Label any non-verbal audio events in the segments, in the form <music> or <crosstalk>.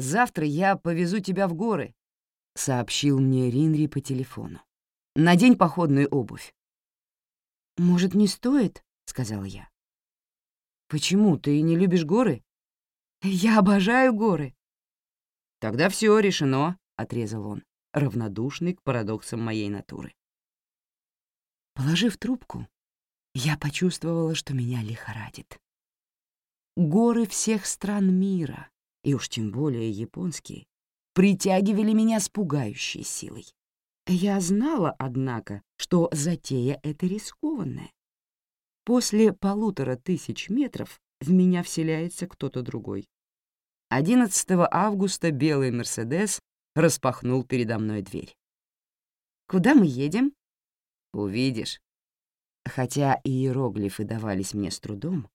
«Завтра я повезу тебя в горы», — сообщил мне Ринри по телефону. «Надень походную обувь». «Может, не стоит?» — сказала я. «Почему? Ты не любишь горы?» «Я обожаю горы». «Тогда все решено», — отрезал он, равнодушный к парадоксам моей натуры. Положив трубку, я почувствовала, что меня лихорадит. Горы всех стран мира, и уж тем более японские, притягивали меня с пугающей силой. Я знала, однако, что затея эта рискованная. После полутора тысяч метров в меня вселяется кто-то другой. 11 августа белый «Мерседес» распахнул передо мной дверь. «Куда мы едем?» «Увидишь». Хотя иероглифы давались мне с трудом,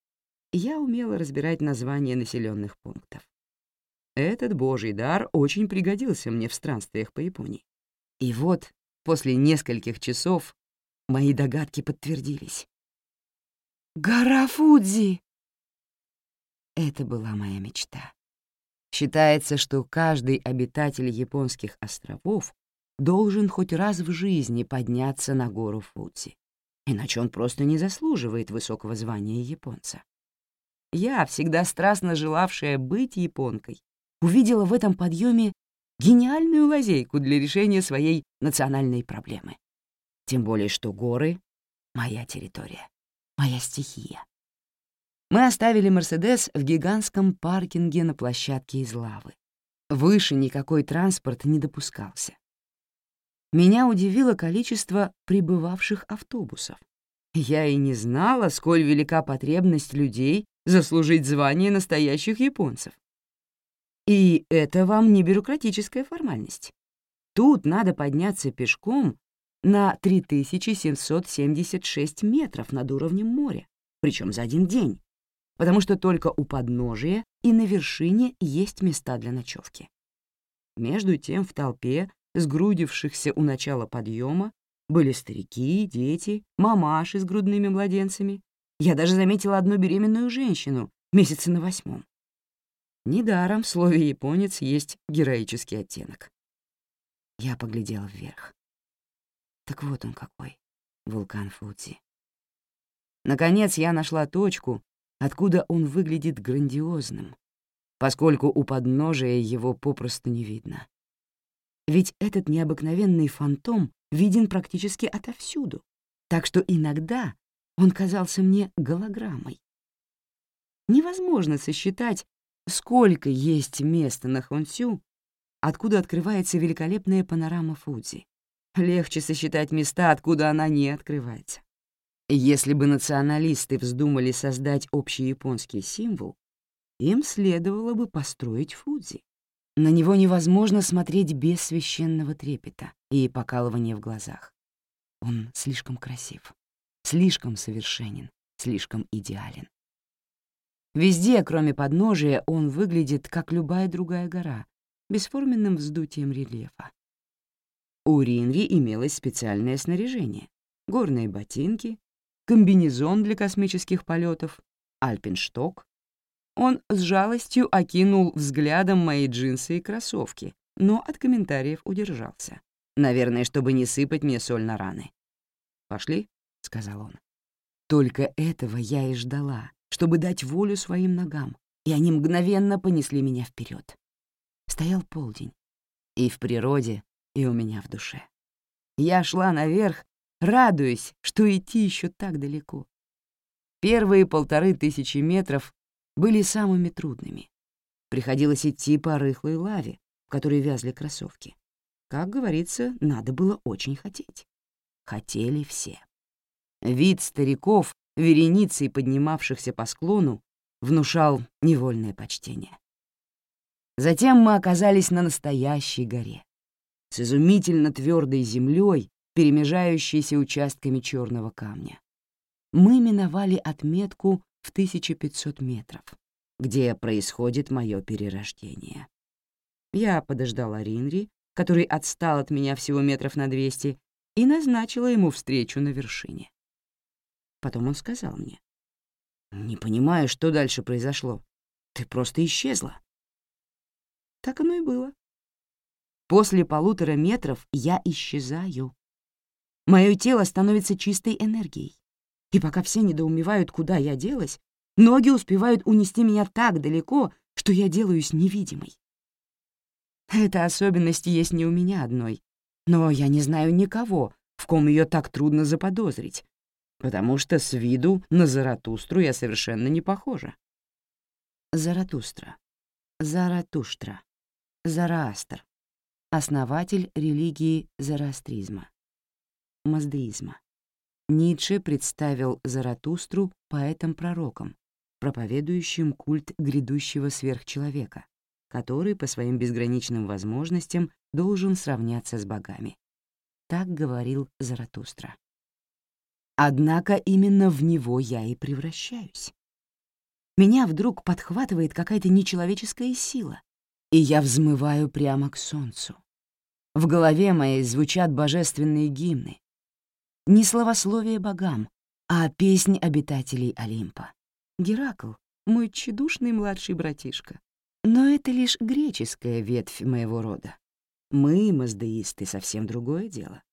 я умела разбирать названия населенных пунктов. Этот божий дар очень пригодился мне в странствиях по Японии. И вот, после нескольких часов, мои догадки подтвердились. «Гора Фудзи!» Это была моя мечта. Считается, что каждый обитатель японских островов должен хоть раз в жизни подняться на гору Фудзи, иначе он просто не заслуживает высокого звания японца. Я, всегда страстно желавшая быть японкой, увидела в этом подъеме гениальную лазейку для решения своей национальной проблемы. Тем более, что горы — моя территория, моя стихия. Мы оставили «Мерседес» в гигантском паркинге на площадке из лавы. Выше никакой транспорт не допускался. Меня удивило количество прибывавших автобусов. Я и не знала, сколь велика потребность людей заслужить звание настоящих японцев. И это вам не бюрократическая формальность. Тут надо подняться пешком на 3776 метров над уровнем моря, причем за один день, потому что только у подножия и на вершине есть места для ночевки. Между тем в толпе, сгрудившихся у начала подъема, были старики, дети, мамаши с грудными младенцами. Я даже заметила одну беременную женщину, месяца на восьмом. Недаром в слове «японец» есть героический оттенок. Я поглядела вверх. Так вот он какой, вулкан Фудзи. Наконец я нашла точку, откуда он выглядит грандиозным, поскольку у подножия его попросту не видно. Ведь этот необыкновенный фантом виден практически отовсюду, так что иногда он казался мне голограммой. Невозможно сосчитать, сколько есть места на Хонсю, откуда открывается великолепная панорама Фудзи. Легче сосчитать места, откуда она не открывается. Если бы националисты вздумали создать общий японский символ, им следовало бы построить Фудзи. На него невозможно смотреть без священного трепета и покалывания в глазах. Он слишком красив, слишком совершенен, слишком идеален. Везде, кроме подножия, он выглядит, как любая другая гора, бесформенным вздутием рельефа. У Ринри имелось специальное снаряжение — горные ботинки, комбинезон для космических полетов, альпиншток. Он с жалостью окинул взглядом мои джинсы и кроссовки, но от комментариев удержался. Наверное, чтобы не сыпать мне соль на раны. «Пошли», — сказал он. Только этого я и ждала, чтобы дать волю своим ногам, и они мгновенно понесли меня вперед. Стоял полдень. И в природе, и у меня в душе. Я шла наверх, радуясь, что идти еще так далеко. Первые полторы тысячи метров были самыми трудными. Приходилось идти по рыхлой лаве, в которой вязли кроссовки. Как говорится, надо было очень хотеть. Хотели все. Вид стариков, вереницей поднимавшихся по склону, внушал невольное почтение. Затем мы оказались на настоящей горе, с изумительно твердой землей, перемежающейся участками черного камня. Мы миновали отметку в 1500 метров, где происходит мое перерождение. Я подождала Ринри, который отстал от меня всего метров на 200, и назначила ему встречу на вершине. Потом он сказал мне. «Не понимаю, что дальше произошло. Ты просто исчезла». Так оно и было. После полутора метров я исчезаю. Мое тело становится чистой энергией. И пока все недоумевают, куда я делась, ноги успевают унести меня так далеко, что я делаюсь невидимой. Эта особенность есть не у меня одной, но я не знаю никого, в ком ее так трудно заподозрить, потому что с виду на Заратустру я совершенно не похожа. Заратустра. Заратуштра. Зараастр. Основатель религии зороастризма маздеизма. Ницше представил Заратустру поэтом-пророком, проповедующим культ грядущего сверхчеловека, который по своим безграничным возможностям должен сравняться с богами. Так говорил Заратустра. Однако именно в него я и превращаюсь. Меня вдруг подхватывает какая-то нечеловеческая сила, и я взмываю прямо к солнцу. В голове моей звучат божественные гимны, не словословие богам, а песнь обитателей Олимпа. Геракл — мой тщедушный младший братишка. Но это лишь греческая ветвь моего рода. Мы, маздеисты, совсем другое дело.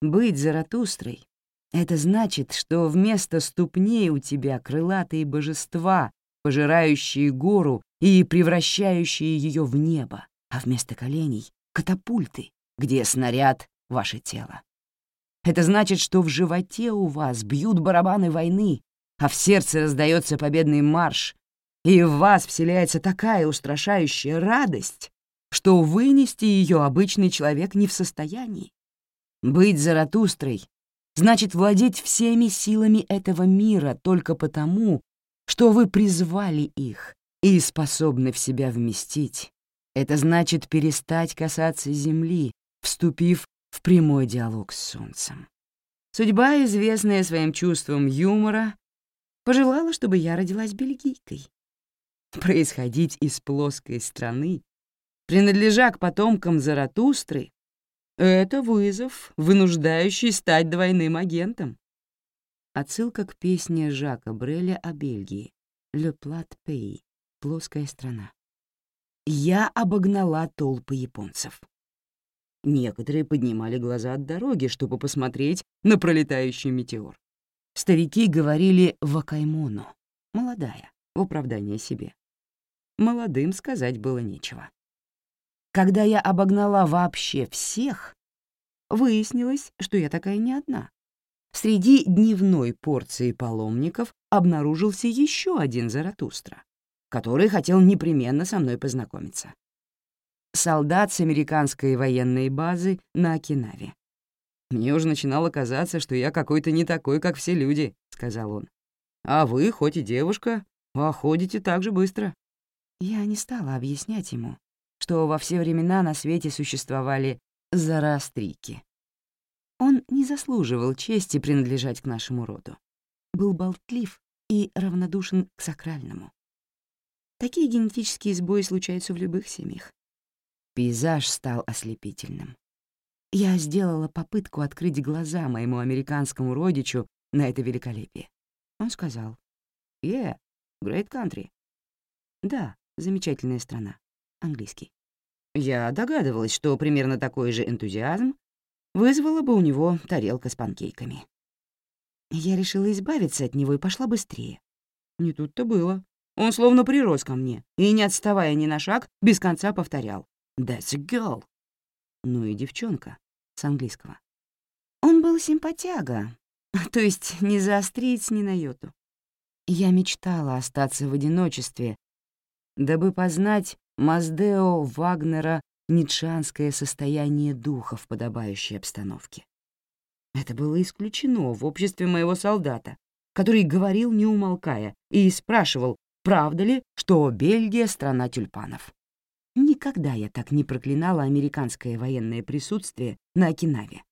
Быть Заратустрой — это значит, что вместо ступней у тебя крылатые божества, пожирающие гору и превращающие ее в небо, а вместо коленей — катапульты, где снаряд — ваше тело. Это значит, что в животе у вас бьют барабаны войны, а в сердце раздается победный марш, и в вас вселяется такая устрашающая радость, что вынести ее обычный человек не в состоянии. Быть Заратустрой значит владеть всеми силами этого мира только потому, что вы призвали их и способны в себя вместить. Это значит перестать касаться земли, вступив в прямой диалог с солнцем. Судьба, известная своим чувством юмора, пожелала, чтобы я родилась бельгийкой. Происходить из плоской страны, принадлежа к потомкам Заратустры, это вызов, вынуждающий стать двойным агентом. Отсылка к песне Жака Бреля о Бельгии «Le Plat Pays» — «Плоская страна». Я обогнала толпы японцев. Некоторые поднимали глаза от дороги, чтобы посмотреть на пролетающий метеор. Старики говорили «вакаймоно» — «молодая», в оправдание себе. Молодым сказать было нечего. Когда я обогнала вообще всех, выяснилось, что я такая не одна. Среди дневной порции паломников обнаружился еще один Заратустра, который хотел непременно со мной познакомиться солдат с американской военной базы на Окинаве. «Мне уже начинало казаться, что я какой-то не такой, как все люди», — сказал он. «А вы, хоть и девушка, а ходите так же быстро». Я не стала объяснять ему, что во все времена на свете существовали зарастрики. Он не заслуживал чести принадлежать к нашему роду. Был болтлив и равнодушен к сакральному. Такие генетические сбои случаются в любых семьях. Пейзаж стал ослепительным. Я сделала попытку открыть глаза моему американскому родичу на это великолепие. Он сказал, «Yeah, great country». Да, замечательная страна. Английский. Я догадывалась, что примерно такой же энтузиазм вызвала бы у него тарелка с панкейками. Я решила избавиться от него и пошла быстрее. Не тут-то было. Он словно прирос ко мне и, не отставая ни на шаг, без конца повторял. That's a girl. Ну и девчонка с английского. Он был симпатяга, <laughs> то есть не заострить ни на йоту. Я мечтала остаться в одиночестве, дабы познать Маздео Вагнера ницшанское состояние духа в подобающей обстановке. Это было исключено в обществе моего солдата, который говорил, не умолкая, и спрашивал, правда ли, что Бельгия — страна тюльпанов. Никогда я так не проклинала американское военное присутствие на Окинаве.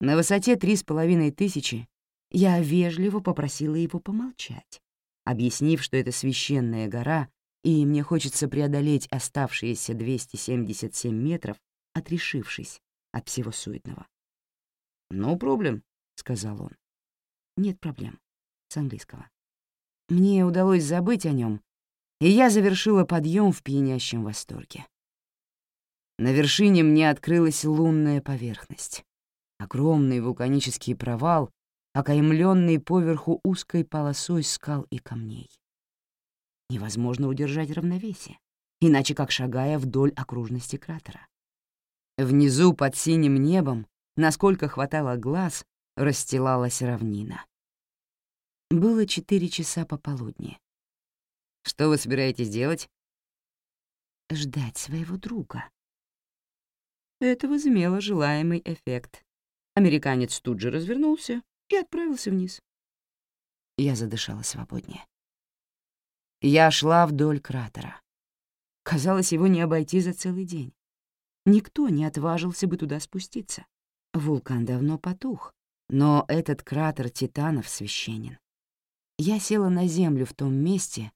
На высоте три с половиной тысячи я вежливо попросила его помолчать, объяснив, что это священная гора, и мне хочется преодолеть оставшиеся 277 метров, отрешившись от всего суетного. «No проблем», — сказал он. «Нет проблем», — с английского. Мне удалось забыть о нем и я завершила подъем в пьянящем восторге. На вершине мне открылась лунная поверхность. Огромный вулканический провал, окаймленный поверху узкой полосой скал и камней. Невозможно удержать равновесие, иначе как шагая вдоль окружности кратера. Внизу под синим небом, насколько хватало глаз, расстилалась равнина. Было четыре часа пополудни. «Что вы собираетесь делать?» «Ждать своего друга». Это возымело желаемый эффект. Американец тут же развернулся и отправился вниз. Я задышала свободнее. Я шла вдоль кратера. Казалось, его не обойти за целый день. Никто не отважился бы туда спуститься. Вулкан давно потух, но этот кратер титанов священен. Я села на землю в том месте,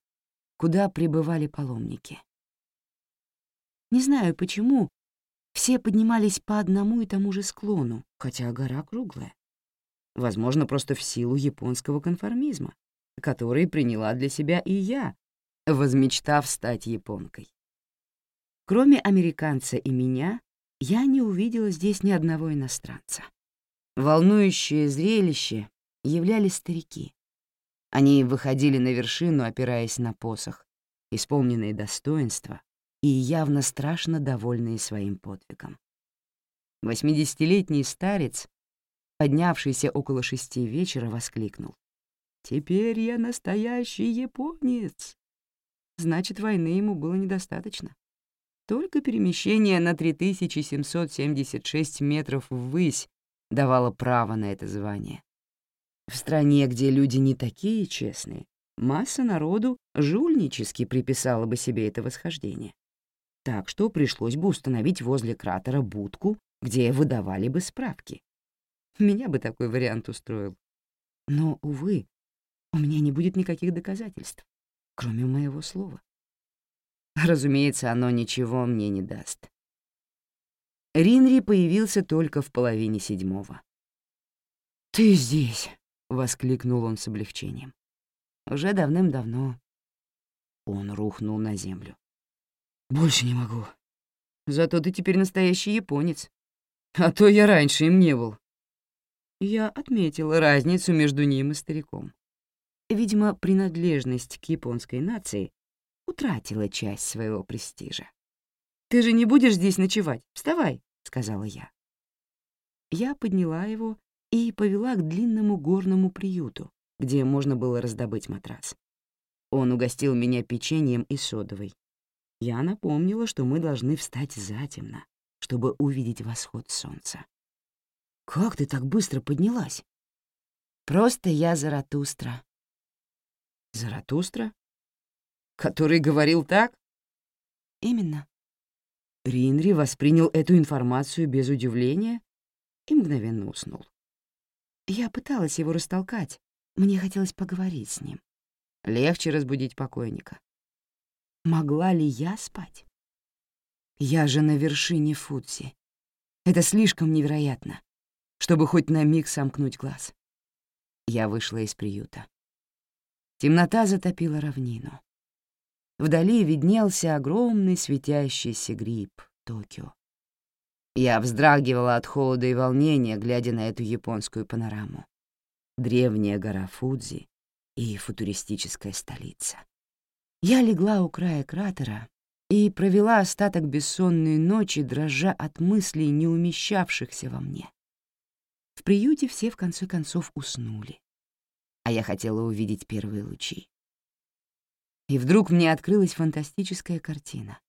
куда прибывали паломники. Не знаю почему, все поднимались по одному и тому же склону, хотя гора круглая. Возможно, просто в силу японского конформизма, который приняла для себя и я, возмечтав стать японкой. Кроме американца и меня, я не увидела здесь ни одного иностранца. Волнующее зрелище являли старики. Они выходили на вершину, опираясь на посох, исполненные достоинства и явно страшно довольные своим подвигом. Восьмидесятилетний старец, поднявшийся около шести вечера, воскликнул. «Теперь я настоящий японец!» Значит, войны ему было недостаточно. Только перемещение на 3776 метров ввысь давало право на это звание. В стране, где люди не такие честные, масса народу жульнически приписала бы себе это восхождение. Так что пришлось бы установить возле кратера будку, где выдавали бы справки. Меня бы такой вариант устроил. Но, увы, у меня не будет никаких доказательств, кроме моего слова. Разумеется, оно ничего мне не даст. Ринри появился только в половине седьмого. «Ты здесь!» — воскликнул он с облегчением. Уже давным-давно он рухнул на землю. Больше не могу. Зато ты теперь настоящий японец. А то я раньше им не был. Я отметила разницу между ним и стариком. Видимо, принадлежность к японской нации утратила часть своего престижа. «Ты же не будешь здесь ночевать? Вставай!» — сказала я. Я подняла его и повела к длинному горному приюту, где можно было раздобыть матрас. Он угостил меня печеньем и содовой, я напомнила, что мы должны встать затемно, чтобы увидеть восход солнца. «Как ты так быстро поднялась?» «Просто я Заратустра». «Заратустра? Который говорил так?» «Именно». Ринри воспринял эту информацию без удивления и мгновенно уснул. Я пыталась его растолкать, мне хотелось поговорить с ним. Легче разбудить покойника. Могла ли я спать? Я же на вершине Фудзи. Это слишком невероятно, чтобы хоть на миг сомкнуть глаз. Я вышла из приюта. Темнота затопила равнину. Вдали виднелся огромный светящийся гриб Токио. Я вздрагивала от холода и волнения, глядя на эту японскую панораму. Древняя гора Фудзи и футуристическая столица. Я легла у края кратера и провела остаток бессонной ночи, дрожа от мыслей, не умещавшихся во мне. В приюте все в конце концов уснули, а я хотела увидеть первые лучи. И вдруг мне открылась фантастическая картина.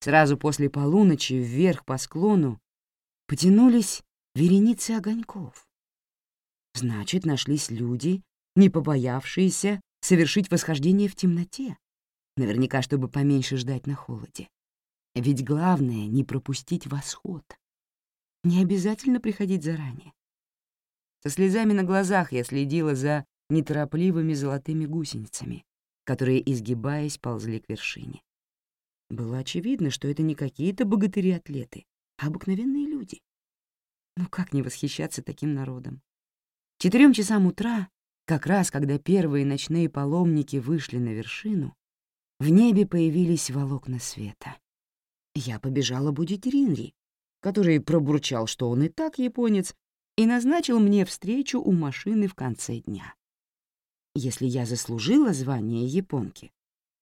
Сразу после полуночи вверх по склону потянулись вереницы огоньков. Значит, нашлись люди, не побоявшиеся совершить восхождение в темноте, наверняка, чтобы поменьше ждать на холоде. Ведь главное — не пропустить восход. Не обязательно приходить заранее. Со слезами на глазах я следила за неторопливыми золотыми гусеницами, которые, изгибаясь, ползли к вершине. Было очевидно, что это не какие-то богатыри-атлеты, а обыкновенные люди. Ну как не восхищаться таким народом? Четырем часам утра как раз когда первые ночные паломники вышли на вершину, в небе появились волокна света. Я побежала будить Ринри, который пробурчал, что он и так японец, и назначил мне встречу у машины в конце дня. Если я заслужила звание японки,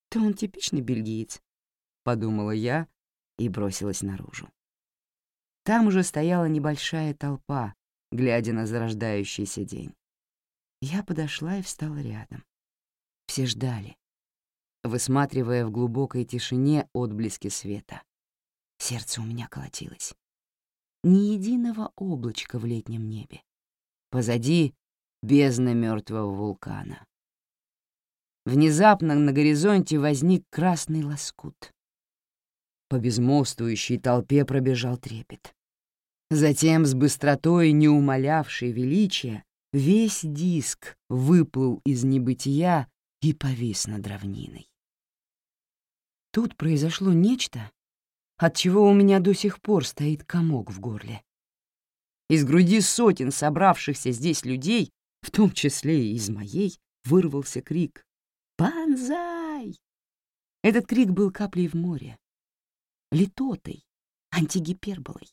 то он типичный бельгиец, — подумала я и бросилась наружу. Там уже стояла небольшая толпа, глядя на зарождающийся день. Я подошла и встала рядом. Все ждали, высматривая в глубокой тишине отблески света. Сердце у меня колотилось. Ни единого облачка в летнем небе. Позади — бездна мертвого вулкана. Внезапно на горизонте возник красный лоскут. По безмолвствующей толпе пробежал трепет. Затем, с быстротой, не умолявшей величия, весь диск выплыл из небытия и повис над равниной. Тут произошло нечто, от чего у меня до сих пор стоит комок в горле. Из груди сотен собравшихся здесь людей, в том числе и из моей, вырвался крик «Банзай!». Этот крик был каплей в море, литотой, антигиперболой.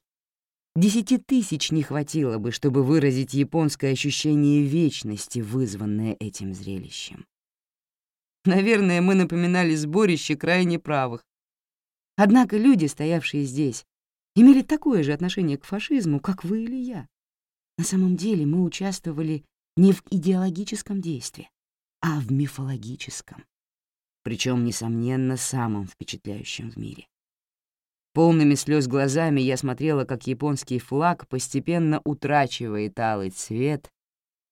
Десяти тысяч не хватило бы, чтобы выразить японское ощущение вечности, вызванное этим зрелищем. Наверное, мы напоминали сборище крайне правых. Однако люди, стоявшие здесь, имели такое же отношение к фашизму, как вы или я. На самом деле мы участвовали не в идеологическом действии, а в мифологическом, причем, несомненно, самым впечатляющим в мире. Полными слез глазами я смотрела, как японский флаг постепенно утрачивает алый цвет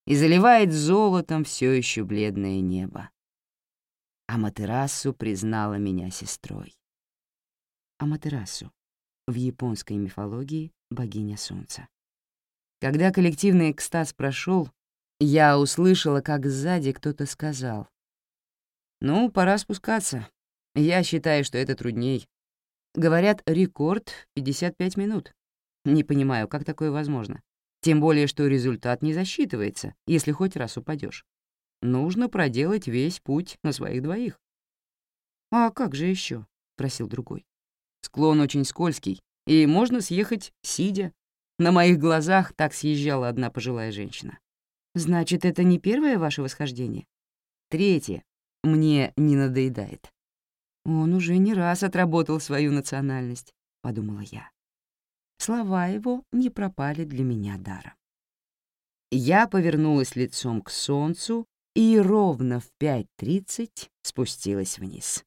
и заливает золотом все еще бледное небо. Аматерасу признала меня сестрой. Аматерасу в японской мифологии богиня солнца. Когда коллективный экстаз прошел, я услышала, как сзади кто-то сказал. «Ну, пора спускаться. Я считаю, что это трудней. Говорят, рекорд — 55 минут. Не понимаю, как такое возможно. Тем более, что результат не засчитывается, если хоть раз упадешь. Нужно проделать весь путь на своих двоих. «А как же еще? просил другой. «Склон очень скользкий, и можно съехать, сидя». На моих глазах так съезжала одна пожилая женщина. «Значит, это не первое ваше восхождение?» «Третье. Мне не надоедает». «Он уже не раз отработал свою национальность», — подумала я. Слова его не пропали для меня даром. Я повернулась лицом к солнцу и ровно в 5.30 спустилась вниз.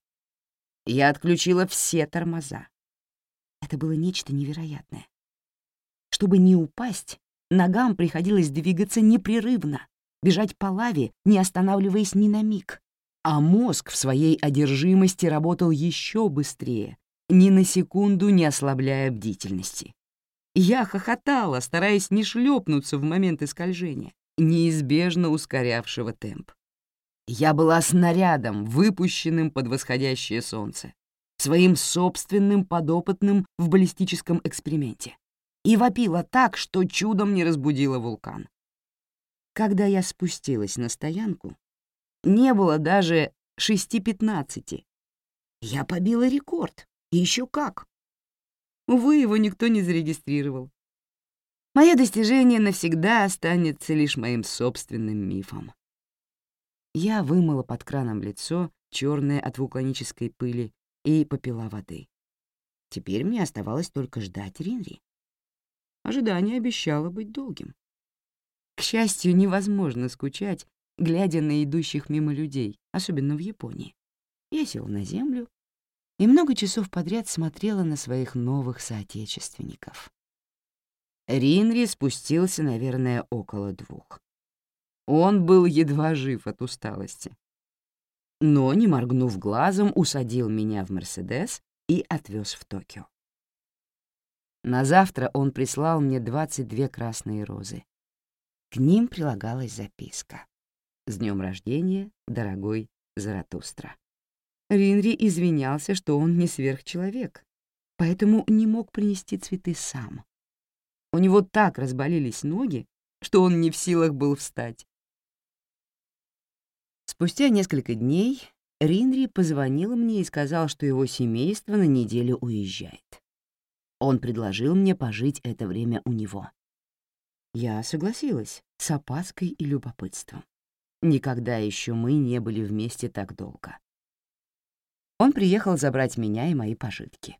Я отключила все тормоза. Это было нечто невероятное. Чтобы не упасть, ногам приходилось двигаться непрерывно, бежать по лаве, не останавливаясь ни на миг. А мозг в своей одержимости работал еще быстрее, ни на секунду не ослабляя бдительности. Я хохотала, стараясь не шлепнуться в моменты скольжения, неизбежно ускорявшего темп. Я была снарядом, выпущенным под восходящее солнце, своим собственным подопытным в баллистическом эксперименте, и вопила так, что чудом не разбудила вулкан. Когда я спустилась на стоянку, не было даже шести пятнадцати. Я побила рекорд, еще как. Увы, его никто не зарегистрировал. Мое достижение навсегда останется лишь моим собственным мифом. Я вымыла под краном лицо, черное от вулканической пыли, и попила воды. Теперь мне оставалось только ждать Ринри. Ожидание обещало быть долгим. К счастью, невозможно скучать, глядя на идущих мимо людей, особенно в Японии. Я села на землю и много часов подряд смотрела на своих новых соотечественников. Ринри спустился, наверное, около двух. Он был едва жив от усталости. Но, не моргнув глазом, усадил меня в «Мерседес» и отвез в Токио. На завтра он прислал мне 22 красные розы. К ним прилагалась записка. С днем рождения, дорогой Заратустра. Ринри извинялся, что он не сверхчеловек, поэтому не мог принести цветы сам. У него так разболелись ноги, что он не в силах был встать. Спустя несколько дней Ринри позвонил мне и сказал, что его семейство на неделю уезжает. Он предложил мне пожить это время у него. Я согласилась, с опаской и любопытством. Никогда еще мы не были вместе так долго. Он приехал забрать меня и мои пожитки.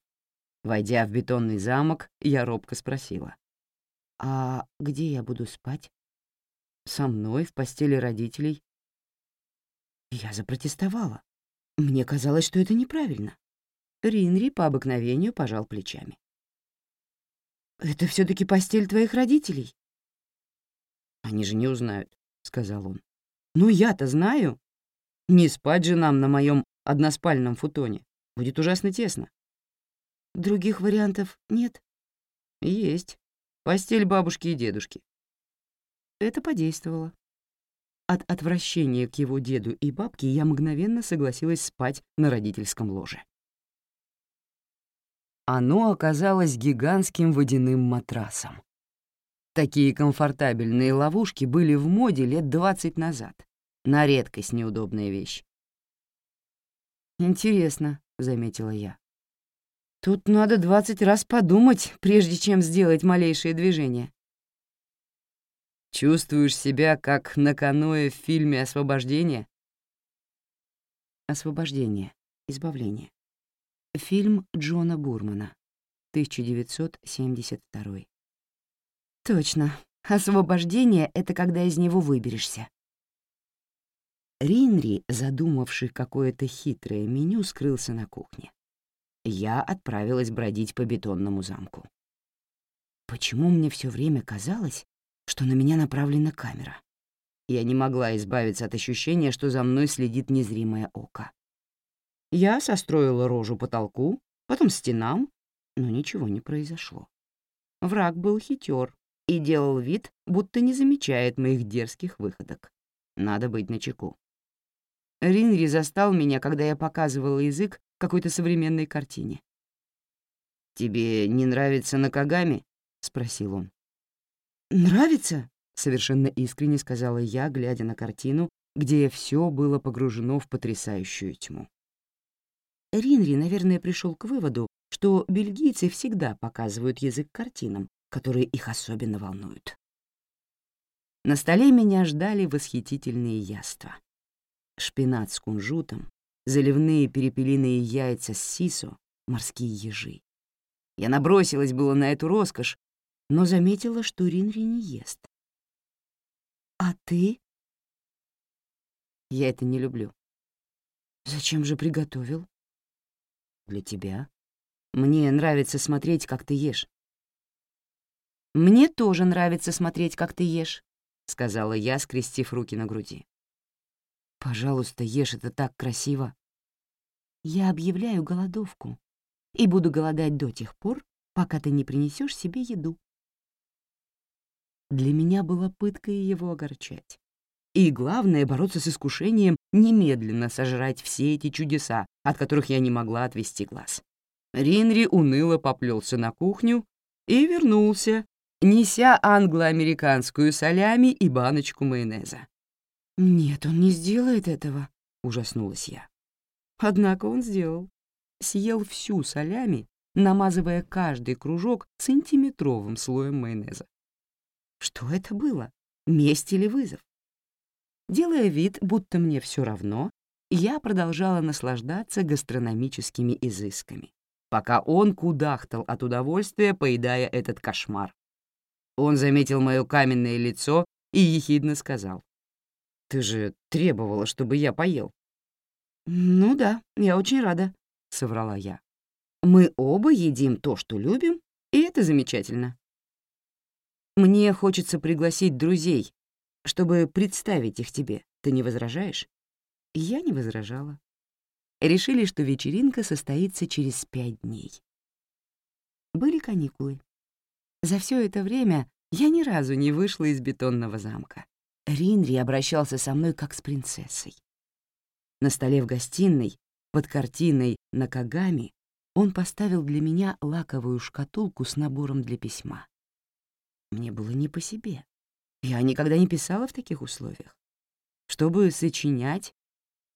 Войдя в бетонный замок, я робко спросила. «А где я буду спать?» «Со мной, в постели родителей». Я запротестовала. Мне казалось, что это неправильно. Ринри по обыкновению пожал плечами. «Это все таки постель твоих родителей?» «Они же не узнают», — сказал он. «Ну я-то знаю. Не спать же нам на моем односпальном футоне. Будет ужасно тесно». «Других вариантов нет?» «Есть. Постель бабушки и дедушки». Это подействовало. От отвращения к его деду и бабке я мгновенно согласилась спать на родительском ложе. Оно оказалось гигантским водяным матрасом. Такие комфортабельные ловушки были в моде лет 20 назад. На редкость неудобная вещь. «Интересно», — заметила я. «Тут надо 20 раз подумать, прежде чем сделать малейшее движение». Чувствуешь себя как на каное в фильме «Освобождение»? «Освобождение. Избавление». Фильм Джона Бурмана, 1972. Точно. Освобождение — это когда из него выберешься. Ринри, задумавший какое-то хитрое меню, скрылся на кухне. Я отправилась бродить по бетонному замку. Почему мне все время казалось, что на меня направлена камера. Я не могла избавиться от ощущения, что за мной следит незримое око. Я состроила рожу потолку, потом стенам, но ничего не произошло. Враг был хитер и делал вид, будто не замечает моих дерзких выходок. Надо быть начеку. Ринри застал меня, когда я показывала язык какой-то современной картине. «Тебе не нравится Накагами?» — спросил он. «Нравится?» — совершенно искренне сказала я, глядя на картину, где все было погружено в потрясающую тьму. Ринри, наверное, пришел к выводу, что бельгийцы всегда показывают язык картинам, которые их особенно волнуют. На столе меня ждали восхитительные яства. Шпинат с кунжутом, заливные перепелиные яйца с сисо, морские ежи. Я набросилась было на эту роскошь, но заметила, что Ринри не ест. «А ты?» «Я это не люблю». «Зачем же приготовил?» «Для тебя. Мне нравится смотреть, как ты ешь». «Мне тоже нравится смотреть, как ты ешь», — сказала я, скрестив руки на груди. «Пожалуйста, ешь, это так красиво». «Я объявляю голодовку и буду голодать до тех пор, пока ты не принесешь себе еду». Для меня было пыткой его огорчать. И главное — бороться с искушением немедленно сожрать все эти чудеса, от которых я не могла отвести глаз. Ринри уныло поплелся на кухню и вернулся, неся англо-американскую солями и баночку майонеза. «Нет, он не сделает этого», — ужаснулась я. Однако он сделал. Съел всю солями, намазывая каждый кружок сантиметровым слоем майонеза. Что это было? Месть или вызов? Делая вид, будто мне все равно, я продолжала наслаждаться гастрономическими изысками, пока он кудахтал от удовольствия, поедая этот кошмар. Он заметил мое каменное лицо и ехидно сказал. «Ты же требовала, чтобы я поел». «Ну да, я очень рада», — соврала я. «Мы оба едим то, что любим, и это замечательно». Мне хочется пригласить друзей, чтобы представить их тебе. Ты не возражаешь?» Я не возражала. Решили, что вечеринка состоится через пять дней. Были каникулы. За все это время я ни разу не вышла из бетонного замка. Ринри обращался со мной как с принцессой. На столе в гостиной, под картиной на Кагами, он поставил для меня лаковую шкатулку с набором для письма. Мне было не по себе. Я никогда не писала в таких условиях. Чтобы сочинять,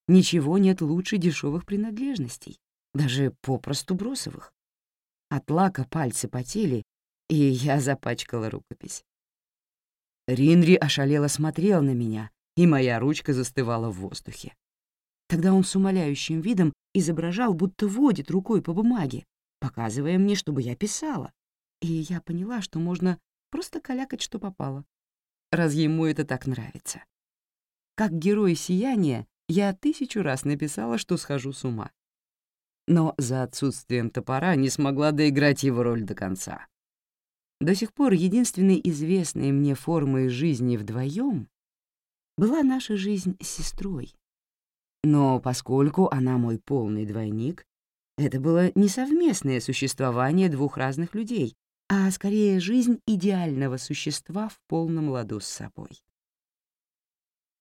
ничего нет лучше дешевых принадлежностей, даже попросту бросовых. От лака пальцы потели, и я запачкала рукопись. Ринри ошалело смотрел на меня, и моя ручка застывала в воздухе. Тогда он с умоляющим видом изображал, будто водит рукой по бумаге, показывая мне, чтобы я писала. И я поняла, что можно просто калякать, что попало, раз ему это так нравится. Как герой сияния, я тысячу раз написала, что схожу с ума. Но за отсутствием топора не смогла доиграть его роль до конца. До сих пор единственной известной мне формой жизни вдвоем была наша жизнь с сестрой. Но поскольку она мой полный двойник, это было не совместное существование двух разных людей, а скорее жизнь идеального существа в полном ладу с собой.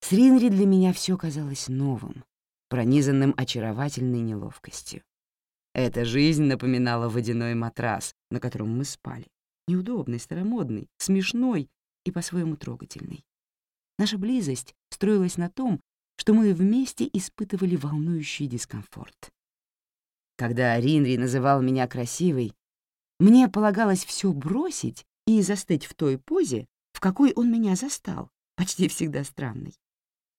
С Ринри для меня все казалось новым, пронизанным очаровательной неловкостью. Эта жизнь напоминала водяной матрас, на котором мы спали. Неудобный, старомодный, смешной и по-своему трогательный. Наша близость строилась на том, что мы вместе испытывали волнующий дискомфорт. Когда Ринри называл меня красивой, мне полагалось все бросить и застыть в той позе, в какой он меня застал, почти всегда странной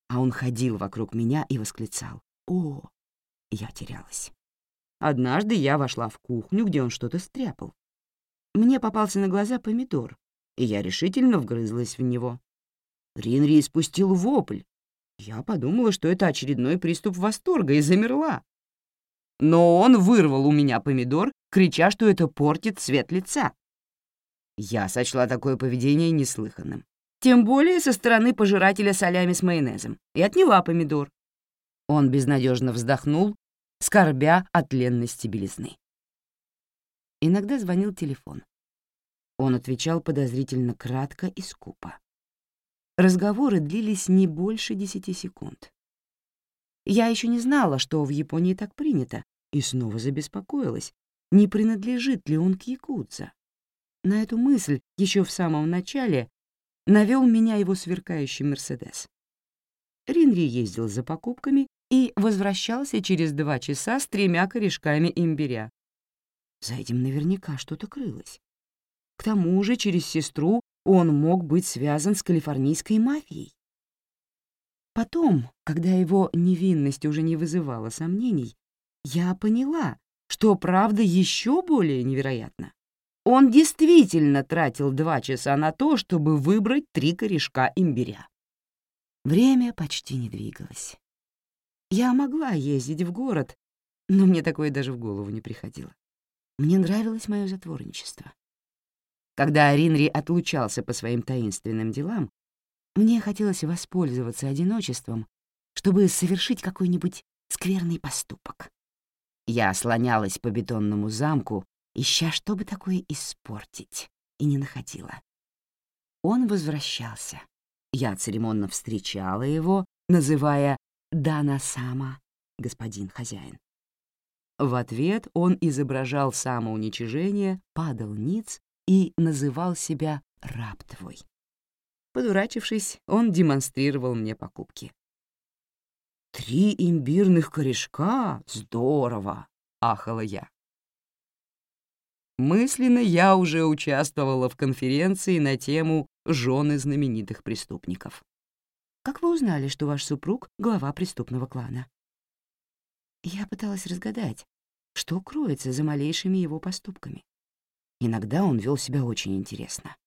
а он ходил вокруг меня и восклицал «О!». Я терялась. Однажды я вошла в кухню, где он что-то стряпал. Мне попался на глаза помидор, и я решительно вгрызлась в него. Ринри испустил вопль. Я подумала, что это очередной приступ восторга, и замерла. Но он вырвал у меня помидор, крича, что это портит цвет лица. Я сочла такое поведение неслыханным. Тем более со стороны пожирателя солями с майонезом. И отняла помидор. Он безнадежно вздохнул, скорбя от ленности белизны. Иногда звонил телефон. Он отвечал подозрительно кратко и скупо. Разговоры длились не больше десяти секунд. Я еще не знала, что в Японии так принято, и снова забеспокоилась, не принадлежит ли он к якудза. На эту мысль еще в самом начале навел меня его сверкающий «Мерседес». Ринри ездил за покупками и возвращался через два часа с тремя корешками имбиря. За этим наверняка что-то крылось. К тому же через сестру он мог быть связан с калифорнийской мафией. Потом, когда его невинность уже не вызывала сомнений, я поняла, что правда еще более невероятна. Он действительно тратил два часа на то, чтобы выбрать три корешка имбиря. Время почти не двигалось. Я могла ездить в город, но мне такое даже в голову не приходило. Мне нравилось мое затворничество. Когда Ринри отлучался по своим таинственным делам, мне хотелось воспользоваться одиночеством, чтобы совершить какой-нибудь скверный поступок. Я слонялась по бетонному замку, ища, что бы такое испортить, и не находила. Он возвращался. Я церемонно встречала его, называя «Дана Сама», господин хозяин. В ответ он изображал самоуничижение, падал ниц и называл себя «раб твой». Подурачившись, он демонстрировал мне покупки. «Три имбирных корешка? Здорово!» — ахала я. Мысленно я уже участвовала в конференции на тему «Жены знаменитых преступников». «Как вы узнали, что ваш супруг — глава преступного клана?» Я пыталась разгадать, что кроется за малейшими его поступками. Иногда он вел себя очень интересно.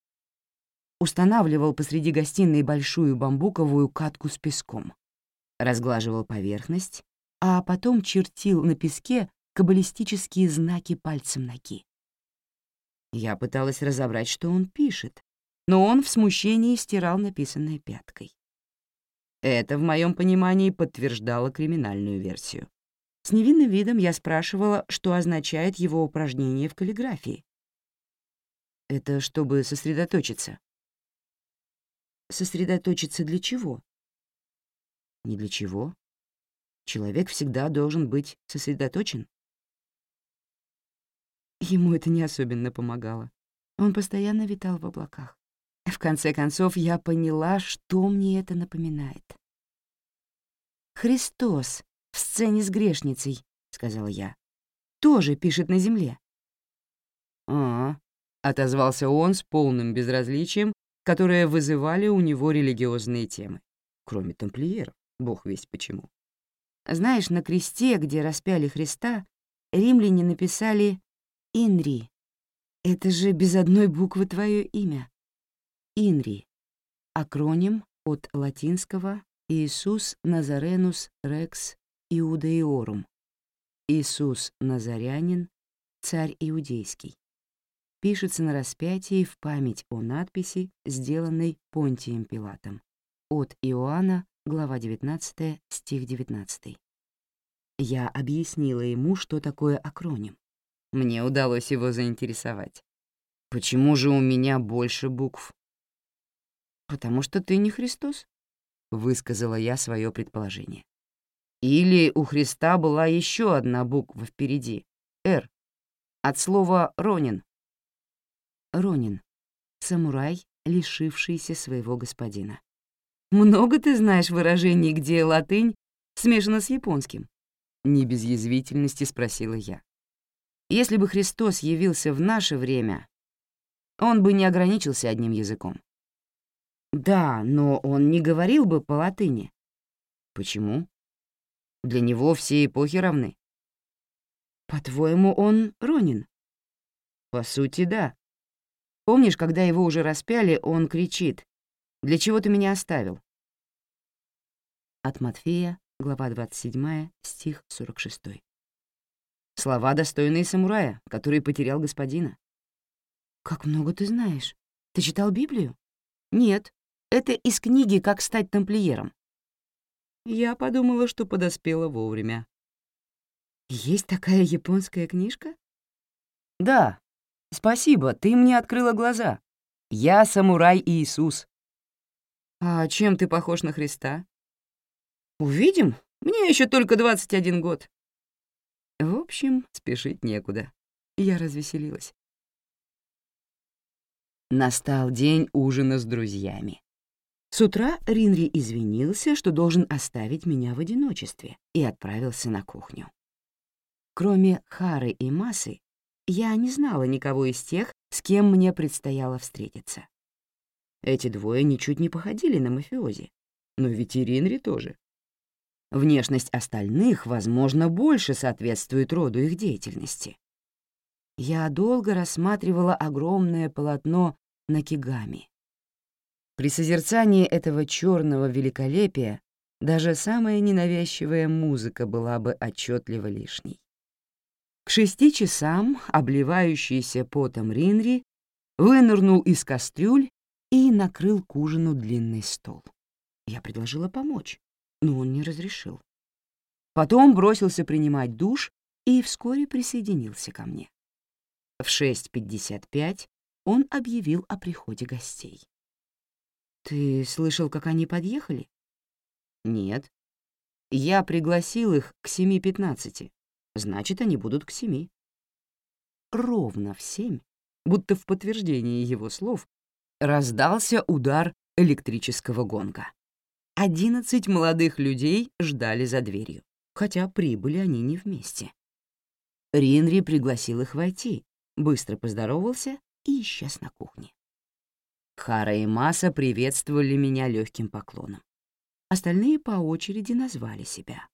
Устанавливал посреди гостиной большую бамбуковую катку с песком, разглаживал поверхность, а потом чертил на песке каббалистические знаки пальцем ноги. Я пыталась разобрать, что он пишет, но он в смущении стирал написанное пяткой. Это, в моем понимании, подтверждало криминальную версию. С невинным видом я спрашивала, что означает его упражнение в каллиграфии. Это чтобы сосредоточиться. Сосредоточиться для чего? Не для чего. Человек всегда должен быть сосредоточен. Ему это не особенно помогало. Он постоянно витал в облаках. В конце концов, я поняла, что мне это напоминает. Христос в сцене с грешницей», — сказала я. «Тоже пишет на земле». «А, — отозвался он с полным безразличием, которое вызывали у него религиозные темы. Кроме тамплиеров, бог весть почему. Знаешь, на кресте, где распяли Христа, римляне написали «Инри». Это же без одной буквы твое имя. Инри. Акроним от латинского «Иисус Назаренус Рекс Иудаиорум». Иисус Назарянин, царь иудейский пишется на распятии в память о надписи, сделанной Понтием Пилатом. От Иоанна, глава 19, стих 19. Я объяснила ему, что такое акроним. Мне удалось его заинтересовать. «Почему же у меня больше букв?» «Потому что ты не Христос», — высказала я свое предположение. «Или у Христа была еще одна буква впереди — «Р», от слова «ронин», Ронин. Самурай, лишившийся своего господина. «Много ты знаешь выражений, где латынь смешана с японским?» Не без язвительности спросила я. «Если бы Христос явился в наше время, он бы не ограничился одним языком». «Да, но он не говорил бы по латыни». «Почему?» «Для него все эпохи равны». «По-твоему, он Ронин?» «По сути, да. Помнишь, когда его уже распяли, он кричит «Для чего ты меня оставил?» От Матфея, глава 27, стих 46. Слова, достойные самурая, который потерял господина. «Как много ты знаешь. Ты читал Библию?» «Нет, это из книги «Как стать тамплиером». Я подумала, что подоспела вовремя. «Есть такая японская книжка?» «Да, Спасибо, ты мне открыла глаза. Я самурай Иисус. А чем ты похож на Христа? Увидим. Мне еще только 21 год. В общем, спешить некуда. Я развеселилась. Настал день ужина с друзьями. С утра Ринри извинился, что должен оставить меня в одиночестве, и отправился на кухню. Кроме Хары и Масы, я не знала никого из тех, с кем мне предстояло встретиться. Эти двое ничуть не походили на мафиози, но ведь и Ринри тоже. Внешность остальных, возможно, больше соответствует роду их деятельности. Я долго рассматривала огромное полотно на кигами. При созерцании этого черного великолепия даже самая ненавязчивая музыка была бы отчетливо лишней. К шести часам обливающийся потом Ринри вынырнул из кастрюль и накрыл к ужину длинный стол. Я предложила помочь, но он не разрешил. Потом бросился принимать душ и вскоре присоединился ко мне. В 6.55 он объявил о приходе гостей. «Ты слышал, как они подъехали?» «Нет. Я пригласил их к 7.15 значит, они будут к семи. Ровно в семь, будто в подтверждении его слов, раздался удар электрического гонга. Одиннадцать молодых людей ждали за дверью, хотя прибыли они не вместе. Ринри пригласил их войти, быстро поздоровался и исчез на кухне. Хара и Маса приветствовали меня легким поклоном. Остальные по очереди назвали себя.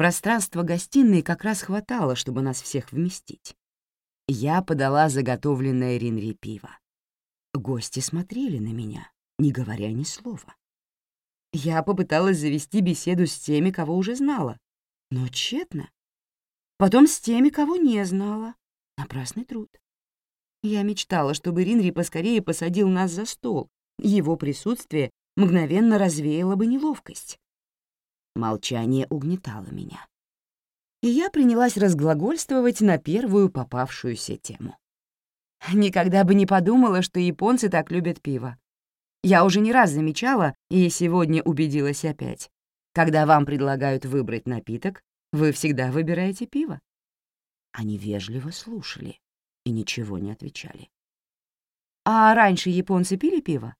Пространства гостиной как раз хватало, чтобы нас всех вместить. Я подала заготовленное Ринри пиво. Гости смотрели на меня, не говоря ни слова. Я попыталась завести беседу с теми, кого уже знала, но тщетно. Потом с теми, кого не знала. Напрасный труд. Я мечтала, чтобы Ринри поскорее посадил нас за стол. Его присутствие мгновенно развеяло бы неловкость. Молчание угнетало меня. И я принялась разглагольствовать на первую попавшуюся тему. Никогда бы не подумала, что японцы так любят пиво. Я уже не раз замечала, и сегодня убедилась опять. Когда вам предлагают выбрать напиток, вы всегда выбираете пиво. Они вежливо слушали и ничего не отвечали. «А раньше японцы пили пиво?»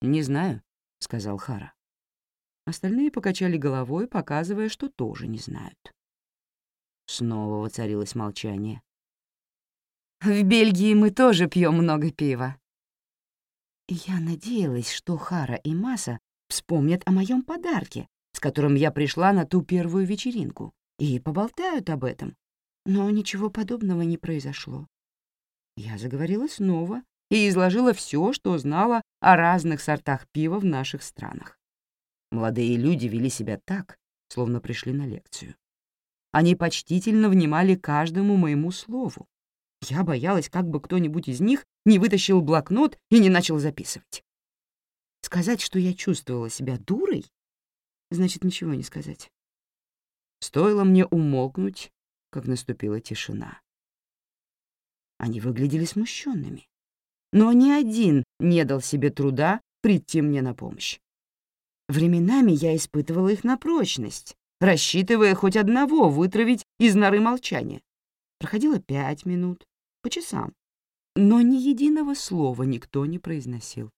«Не знаю», — сказал Хара. Остальные покачали головой, показывая, что тоже не знают. Снова воцарилось молчание. «В Бельгии мы тоже пьем много пива». Я надеялась, что Хара и Маса вспомнят о моем подарке, с которым я пришла на ту первую вечеринку, и поболтают об этом. Но ничего подобного не произошло. Я заговорила снова и изложила все, что знала о разных сортах пива в наших странах. Молодые люди вели себя так, словно пришли на лекцию. Они почтительно внимали каждому моему слову. Я боялась, как бы кто-нибудь из них не вытащил блокнот и не начал записывать. Сказать, что я чувствовала себя дурой, значит ничего не сказать. Стоило мне умолкнуть, как наступила тишина. Они выглядели смущенными, но ни один не дал себе труда прийти мне на помощь. Временами я испытывала их на прочность, рассчитывая хоть одного вытравить из норы молчания. Проходило пять минут, по часам, но ни единого слова никто не произносил.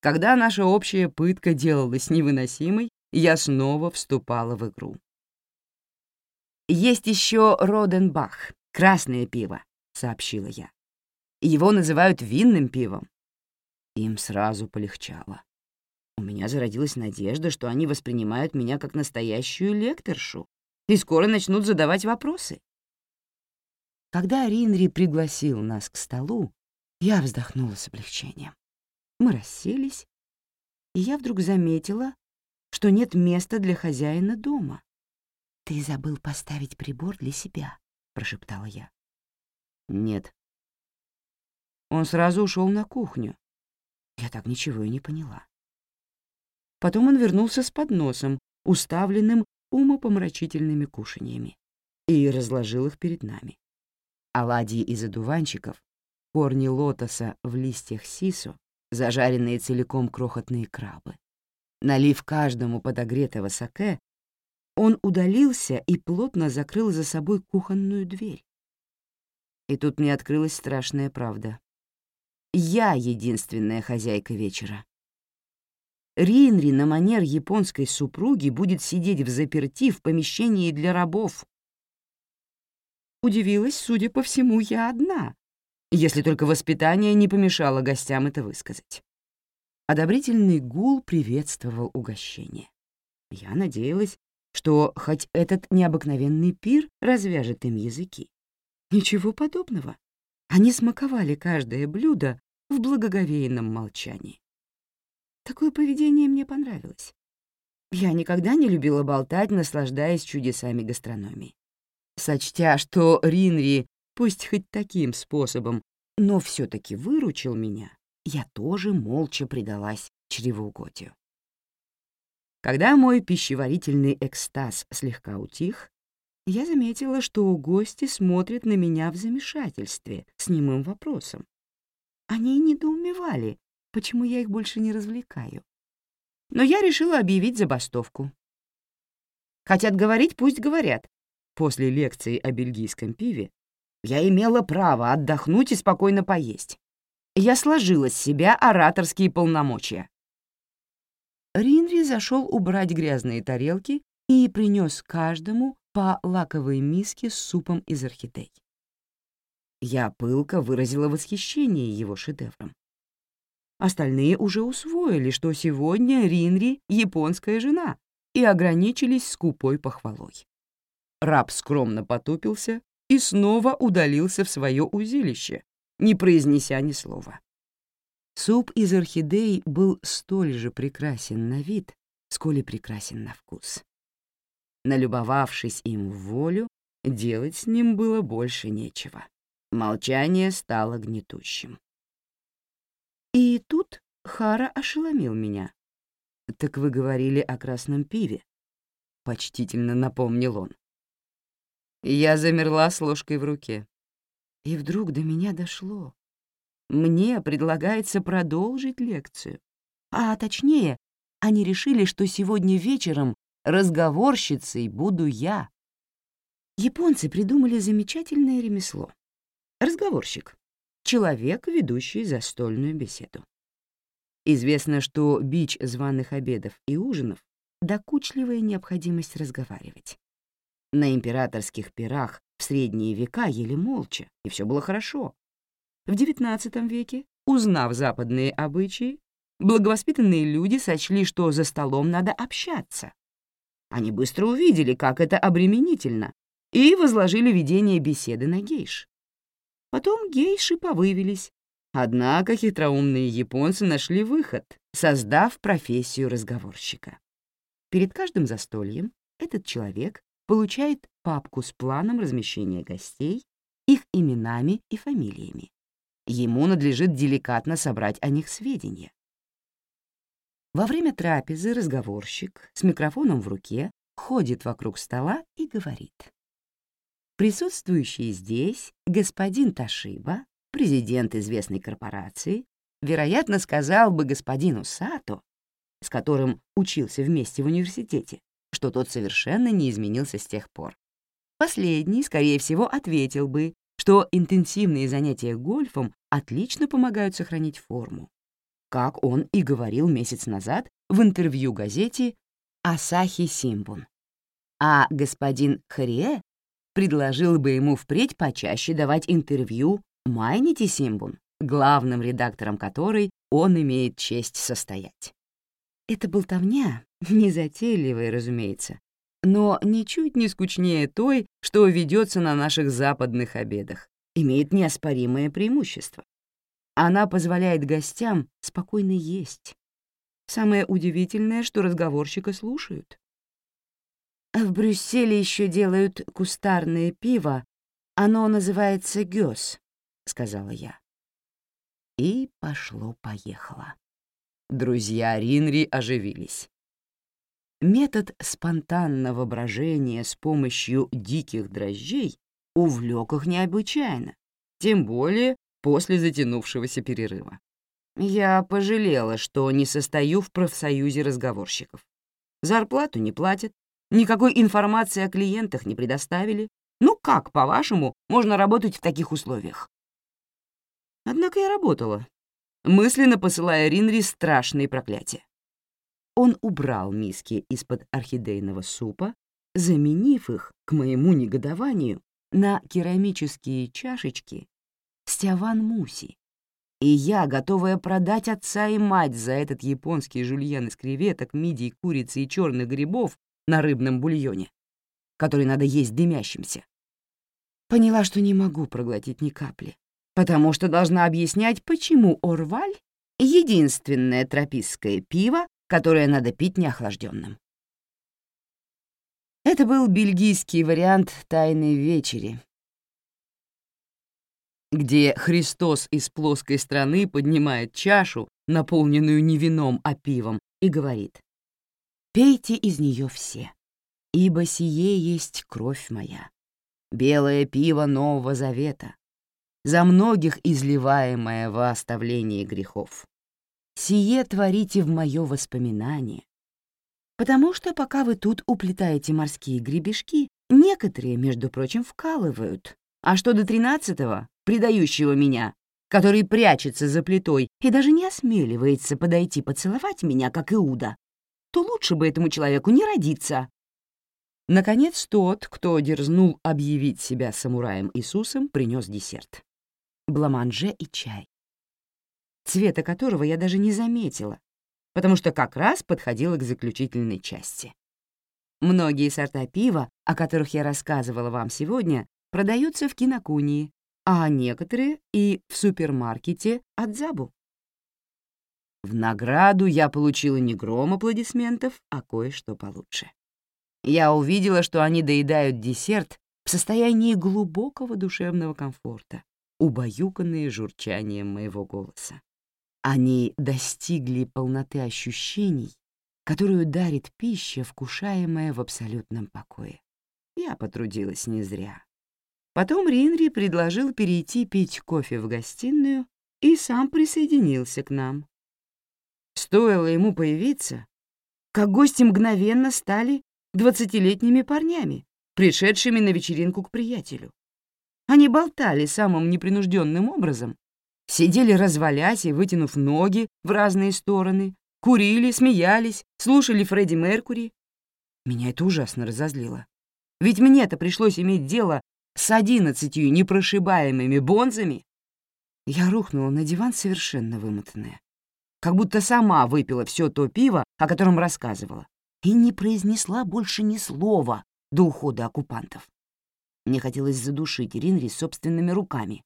Когда наша общая пытка делалась невыносимой, я снова вступала в игру. «Есть еще Роденбах, красное пиво», — сообщила я. «Его называют винным пивом». Им сразу полегчало. У меня зародилась надежда, что они воспринимают меня как настоящую лекторшу и скоро начнут задавать вопросы. Когда Ринри пригласил нас к столу, я вздохнула с облегчением. Мы расселись, и я вдруг заметила, что нет места для хозяина дома. «Ты забыл поставить прибор для себя», — прошептала я. «Нет». Он сразу ушел на кухню. Я так ничего и не поняла. Потом он вернулся с подносом, уставленным умопомрачительными кушаньями, и разложил их перед нами. Оладьи из одуванчиков, корни лотоса в листьях сису, зажаренные целиком крохотные крабы. Налив каждому подогретого саке, он удалился и плотно закрыл за собой кухонную дверь. И тут мне открылась страшная правда. Я единственная хозяйка вечера. Ринри на манер японской супруги будет сидеть в заперти в помещении для рабов. Удивилась, судя по всему, я одна, если только воспитание не помешало гостям это высказать. Одобрительный гул приветствовал угощение. Я надеялась, что хоть этот необыкновенный пир развяжет им языки. Ничего подобного. Они смаковали каждое блюдо в благоговейном молчании. Такое поведение мне понравилось. Я никогда не любила болтать, наслаждаясь чудесами гастрономии. Сочтя, что Ринри, пусть хоть таким способом, но все таки выручил меня, я тоже молча предалась чревоугодию. Когда мой пищеварительный экстаз слегка утих, я заметила, что гости смотрят на меня в замешательстве с немым вопросом. Они недоумевали, почему я их больше не развлекаю. Но я решила объявить забастовку. Хотят говорить, пусть говорят. После лекции о бельгийском пиве я имела право отдохнуть и спокойно поесть. Я сложила с себя ораторские полномочия. Ринри зашел убрать грязные тарелки и принес каждому по лаковой миске с супом из орхидей. Я пылко выразила восхищение его шедевром. Остальные уже усвоили, что сегодня Ринри — японская жена, и ограничились скупой похвалой. Раб скромно потупился и снова удалился в свое узилище, не произнеся ни слова. Суп из орхидей был столь же прекрасен на вид, сколь и прекрасен на вкус. Налюбовавшись им в волю, делать с ним было больше нечего. Молчание стало гнетущим. И тут Хара ошеломил меня. «Так вы говорили о красном пиве», — почтительно напомнил он. Я замерла с ложкой в руке. И вдруг до меня дошло. Мне предлагается продолжить лекцию. А точнее, они решили, что сегодня вечером разговорщицей буду я. Японцы придумали замечательное ремесло. Разговорщик человек, ведущий застольную беседу. Известно, что бич званых обедов и ужинов — докучливая необходимость разговаривать. На императорских пирах в средние века ели молча, и все было хорошо. В XIX веке, узнав западные обычаи, благовоспитанные люди сочли, что за столом надо общаться. Они быстро увидели, как это обременительно, и возложили ведение беседы на гейш. Потом гейши повывелись, однако хитроумные японцы нашли выход, создав профессию разговорщика. Перед каждым застольем этот человек получает папку с планом размещения гостей, их именами и фамилиями. Ему надлежит деликатно собрать о них сведения. Во время трапезы разговорщик с микрофоном в руке ходит вокруг стола и говорит. Присутствующий здесь господин Ташиба, президент известной корпорации, вероятно, сказал бы господину Сато, с которым учился вместе в университете, что тот совершенно не изменился с тех пор. Последний, скорее всего, ответил бы, что интенсивные занятия гольфом отлично помогают сохранить форму, как он и говорил месяц назад в интервью газете «Асахи Симбун». А господин Харие предложил бы ему впредь почаще давать интервью Майнити Симбун, главным редактором которой он имеет честь состоять. Это болтовня, <laughs> незатейливая, разумеется, но ничуть не скучнее той, что ведется на наших западных обедах, имеет неоспоримое преимущество. Она позволяет гостям спокойно есть. Самое удивительное, что разговорщика слушают. В Брюсселе еще делают кустарное пиво. Оно называется гёс, — сказала я. И пошло-поехало. Друзья Ринри оживились. Метод спонтанного брожения с помощью диких дрожжей увлек их необычайно, тем более после затянувшегося перерыва. Я пожалела, что не состою в профсоюзе разговорщиков. Зарплату не платят, никакой информации о клиентах не предоставили. Ну как, по-вашему, можно работать в таких условиях? Однако я работала, мысленно посылая Ринри страшные проклятия. Он убрал миски из-под орхидейного супа, заменив их, к моему негодованию, на керамические чашечки Стяван Муси. И я, готовая продать отца и мать за этот японский жульен из креветок, мидий, курицы и черных грибов на рыбном бульоне, который надо есть дымящимся, поняла, что не могу проглотить ни капли, потому что должна объяснять, почему Орваль — единственное тропистское пиво, которое надо пить неохлажденным. Это был бельгийский вариант «Тайной вечери», где Христос из плоской страны поднимает чашу, наполненную не вином, а пивом, и говорит, «Пейте из нее все, ибо сие есть кровь моя, белое пиво Нового Завета, за многих изливаемое во оставление грехов. Сие творите в мое воспоминание, потому что пока вы тут уплетаете морские гребешки, некоторые, между прочим, вкалывают, а что до тринадцатого, предающего меня, который прячется за плитой и даже не осмеливается подойти поцеловать меня, как Иуда, то лучше бы этому человеку не родиться. Наконец, тот, кто дерзнул объявить себя самураем Иисусом, принес десерт. Бламанже и чай, цвета которого я даже не заметила, потому что как раз подходила к заключительной части. Многие сорта пива, о которых я рассказывала вам сегодня, продаются в Кинокунии, а некоторые и в супермаркете Адзабу. В награду я получила не гром аплодисментов, а кое-что получше. Я увидела, что они доедают десерт в состоянии глубокого душевного комфорта, убаюканные журчанием моего голоса. Они достигли полноты ощущений, которую дарит пища, вкушаемая в абсолютном покое. Я потрудилась не зря. Потом Ринри предложил перейти пить кофе в гостиную и сам присоединился к нам. Стоило ему появиться, как гости мгновенно стали двадцатилетними парнями, пришедшими на вечеринку к приятелю. Они болтали самым непринужденным образом, Сидели развалясь и вытянув ноги в разные стороны, курили, смеялись, слушали Фредди Меркури. Меня это ужасно разозлило. Ведь мне-то пришлось иметь дело с одиннадцатью непрошибаемыми бонзами. Я рухнула на диван совершенно вымотанная, как будто сама выпила все то пиво, о котором рассказывала, и не произнесла больше ни слова до ухода оккупантов. Мне хотелось задушить Ринри собственными руками.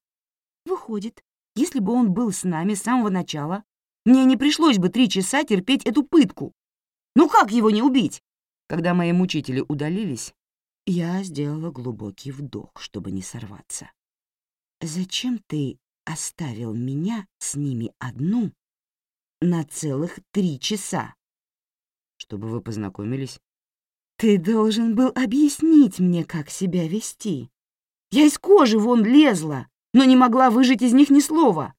Выходит, если бы он был с нами с самого начала, мне не пришлось бы три часа терпеть эту пытку. Ну как его не убить? Когда мои мучители удалились, я сделала глубокий вдох, чтобы не сорваться. «Зачем ты оставил меня с ними одну на целых три часа?» «Чтобы вы познакомились». «Ты должен был объяснить мне, как себя вести. Я из кожи вон лезла, но не могла выжить из них ни слова».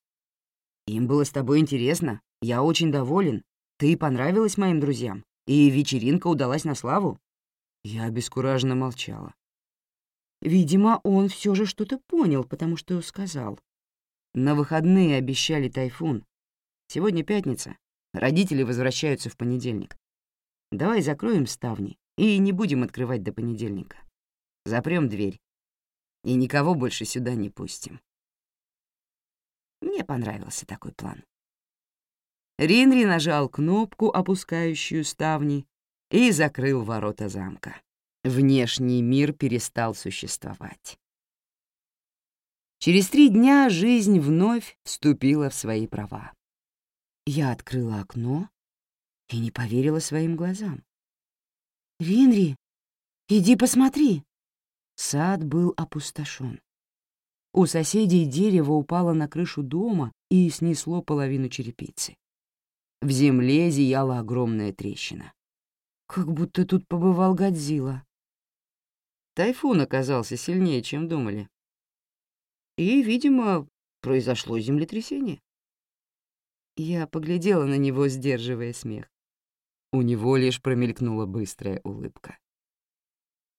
«Им было с тобой интересно. Я очень доволен. Ты понравилась моим друзьям, и вечеринка удалась на славу. Я обескураженно молчала. Видимо, он все же что-то понял, потому что сказал. На выходные обещали тайфун. Сегодня пятница. Родители возвращаются в понедельник. Давай закроем ставни и не будем открывать до понедельника. Запрем дверь. И никого больше сюда не пустим. Мне понравился такой план. Ринри нажал кнопку, опускающую ставни, и закрыл ворота замка. Внешний мир перестал существовать. Через три дня жизнь вновь вступила в свои права. Я открыла окно и не поверила своим глазам. «Винри, иди посмотри!» Сад был опустошен. У соседей дерево упало на крышу дома и снесло половину черепицы. В земле зияла огромная трещина. Как будто тут побывал Годзилла. Тайфун оказался сильнее, чем думали. И, видимо, произошло землетрясение. Я поглядела на него, сдерживая смех. У него лишь промелькнула быстрая улыбка.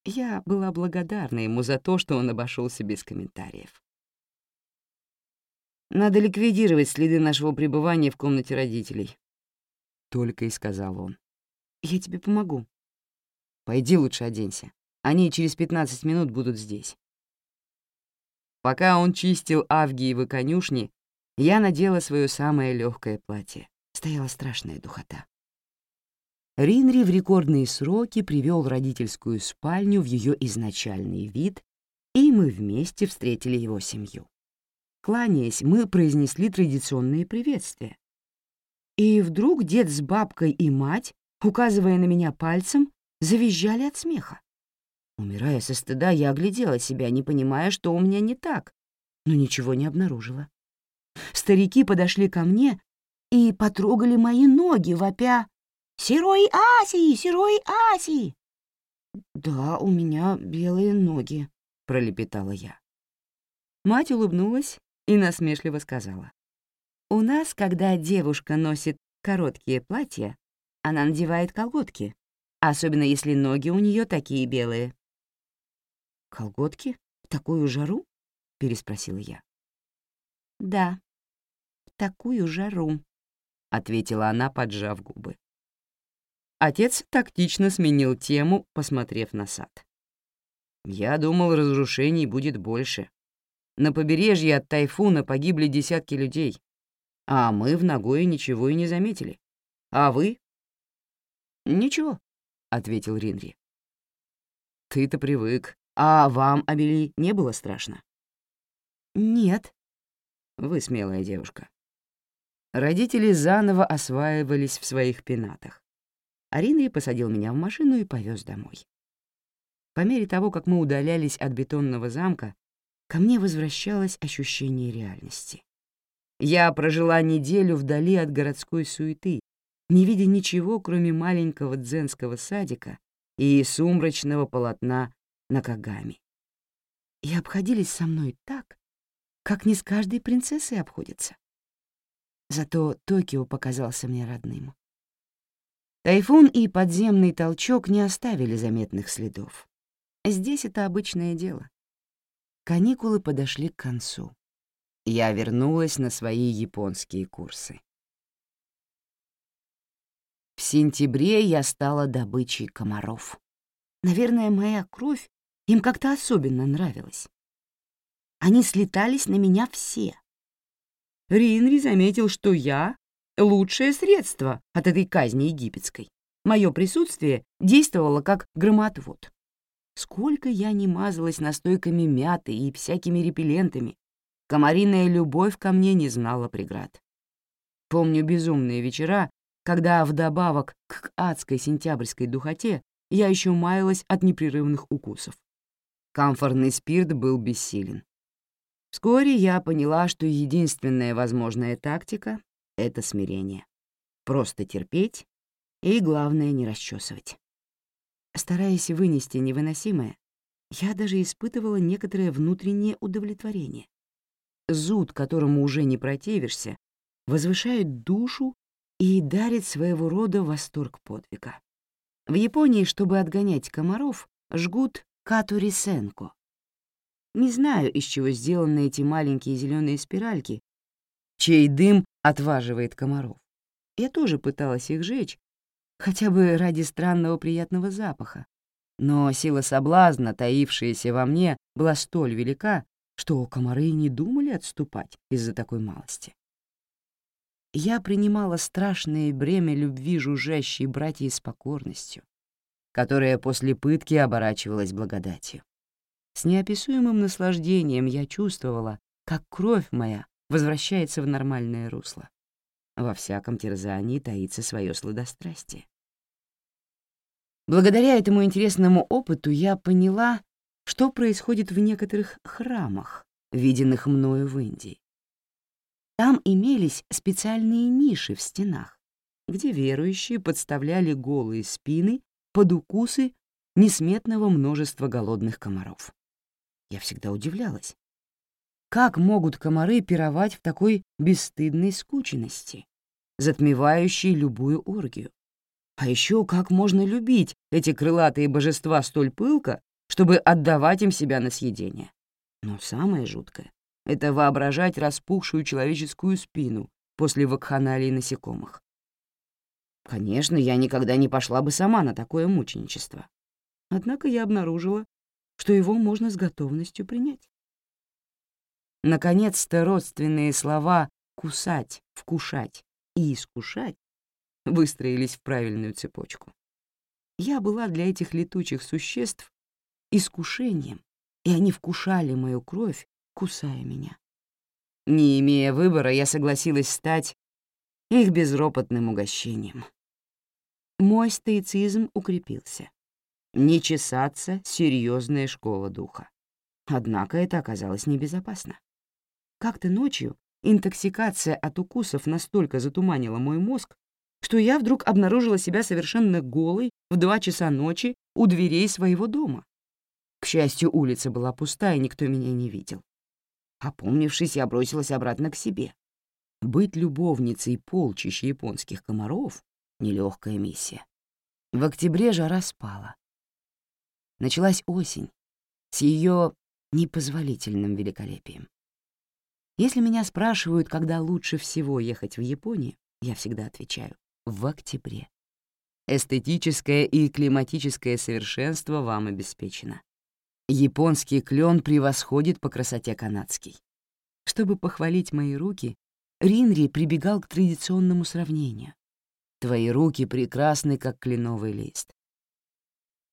Я была благодарна ему за то, что он обошелся без комментариев. «Надо ликвидировать следы нашего пребывания в комнате родителей», — только и сказал он. Я тебе помогу. Пойди лучше оденься. Они через 15 минут будут здесь. Пока он чистил Авгиевы конюшни, я надела свое самое легкое платье. Стояла страшная духота. Ринри в рекордные сроки привел родительскую спальню в ее изначальный вид, и мы вместе встретили его семью. Кланяясь, мы произнесли традиционные приветствия. И вдруг дед с бабкой и мать указывая на меня пальцем, завизжали от смеха. Умирая со стыда, я оглядела себя, не понимая, что у меня не так, но ничего не обнаружила. Старики подошли ко мне и потрогали мои ноги, вопя «Серой Аси! Серой Аси!» «Да, у меня белые ноги», — пролепетала я. Мать улыбнулась и насмешливо сказала. «У нас, когда девушка носит короткие платья, она надевает колготки, особенно если ноги у нее такие белые. «Колготки? В такую жару?» — переспросила я. «Да, такую жару», — ответила она, поджав губы. Отец тактично сменил тему, посмотрев на сад. «Я думал, разрушений будет больше. На побережье от тайфуна погибли десятки людей, а мы в Нагое ничего и не заметили. А вы «Ничего», — ответил Ринри. «Ты-то привык. А вам, Абели, не было страшно?» «Нет». «Вы смелая девушка». Родители заново осваивались в своих пенатах. А Ринри посадил меня в машину и повез домой. По мере того, как мы удалялись от бетонного замка, ко мне возвращалось ощущение реальности. Я прожила неделю вдали от городской суеты, не видя ничего, кроме маленького дзенского садика и сумрачного полотна на Кагами. И обходились со мной так, как не с каждой принцессой обходятся. Зато Токио показался мне родным. Тайфун и подземный толчок не оставили заметных следов. Здесь это обычное дело. Каникулы подошли к концу. Я вернулась на свои японские курсы. В сентябре я стала добычей комаров. Наверное, моя кровь им как-то особенно нравилась. Они слетались на меня все. Ринри заметил, что я — лучшее средство от этой казни египетской. Мое присутствие действовало как громотвод. Сколько я не мазалась настойками мяты и всякими репеллентами, комариная любовь ко мне не знала преград. Помню безумные вечера, когда вдобавок к адской сентябрьской духоте я еще маялась от непрерывных укусов. Камфорный спирт был бессилен. Вскоре я поняла, что единственная возможная тактика — это смирение. Просто терпеть и, главное, не расчесывать. Стараясь вынести невыносимое, я даже испытывала некоторое внутреннее удовлетворение. Зуд, которому уже не противишься, возвышает душу и дарит своего рода восторг подвига. В Японии, чтобы отгонять комаров, жгут катурисенко не знаю, из чего сделаны эти маленькие зеленые спиральки, чей дым отваживает комаров. Я тоже пыталась их жечь, хотя бы ради странного приятного запаха. Но сила соблазна, таившаяся во мне, была столь велика, что комары не думали отступать из-за такой малости. Я принимала страшное бремя любви жужжащей братьей с покорностью, которая после пытки оборачивалась благодатью. С неописуемым наслаждением я чувствовала, как кровь моя возвращается в нормальное русло. Во всяком терзании таится свое сладострастие. Благодаря этому интересному опыту я поняла, что происходит в некоторых храмах, виденных мною в Индии. Там имелись специальные ниши в стенах, где верующие подставляли голые спины под укусы несметного множества голодных комаров. Я всегда удивлялась. Как могут комары пировать в такой бесстыдной скученности, затмевающей любую оргию? А еще как можно любить эти крылатые божества столь пылко, чтобы отдавать им себя на съедение? Но самое жуткое — это воображать распухшую человеческую спину после вакханалии насекомых. Конечно, я никогда не пошла бы сама на такое мученичество. Однако я обнаружила, что его можно с готовностью принять. Наконец-то родственные слова «кусать», «вкушать» и «искушать» выстроились в правильную цепочку. Я была для этих летучих существ искушением, и они вкушали мою кровь, кусая меня. Не имея выбора, я согласилась стать их безропотным угощением. Мой стоицизм укрепился. Не чесаться — серьезная школа духа. Однако это оказалось небезопасно. Как-то ночью интоксикация от укусов настолько затуманила мой мозг, что я вдруг обнаружила себя совершенно голой в два часа ночи у дверей своего дома. К счастью, улица была пуста, и никто меня не видел. Опомнившись, я бросилась обратно к себе. Быть любовницей полчища японских комаров — нелегкая миссия. В октябре жара спала, началась осень с ее непозволительным великолепием. Если меня спрашивают, когда лучше всего ехать в Японию, я всегда отвечаю — в октябре. Эстетическое и климатическое совершенство вам обеспечено. Японский клен превосходит по красоте канадский. Чтобы похвалить мои руки, Ринри прибегал к традиционному сравнению. Твои руки прекрасны, как кленовый лист.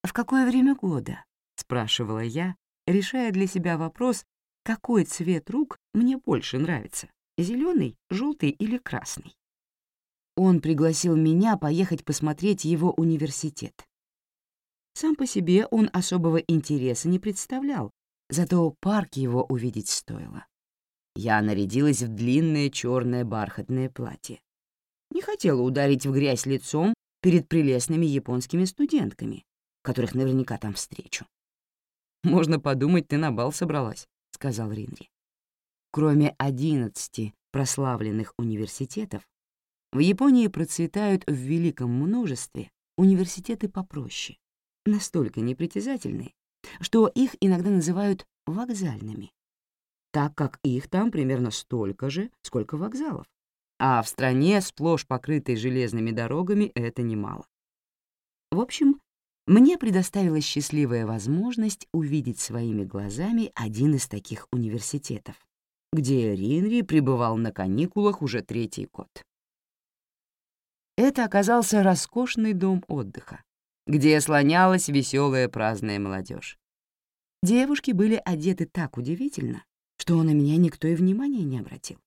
«В какое время года?» — спрашивала я, решая для себя вопрос, какой цвет рук мне больше нравится — зеленый, желтый или красный. Он пригласил меня поехать посмотреть его университет. Сам по себе он особого интереса не представлял, зато парк его увидеть стоило. Я нарядилась в длинное черное бархатное платье. Не хотела ударить в грязь лицом перед прелестными японскими студентками, которых наверняка там встречу. «Можно подумать, ты на бал собралась», — сказал Ринри. Кроме одиннадцати прославленных университетов, в Японии процветают в великом множестве университеты попроще, настолько непритязательные, что их иногда называют вокзальными. так как их там примерно столько же, сколько вокзалов. А в стране, сплошь покрытой железными дорогами, это немало. В общем, мне предоставилась счастливая возможность увидеть своими глазами один из таких университетов, где Ринри пребывал на каникулах уже третий год. Это оказался роскошный дом отдыха, где слонялась веселая праздная молодежь. Девушки были одеты так удивительно, что на меня никто и внимания не обратил.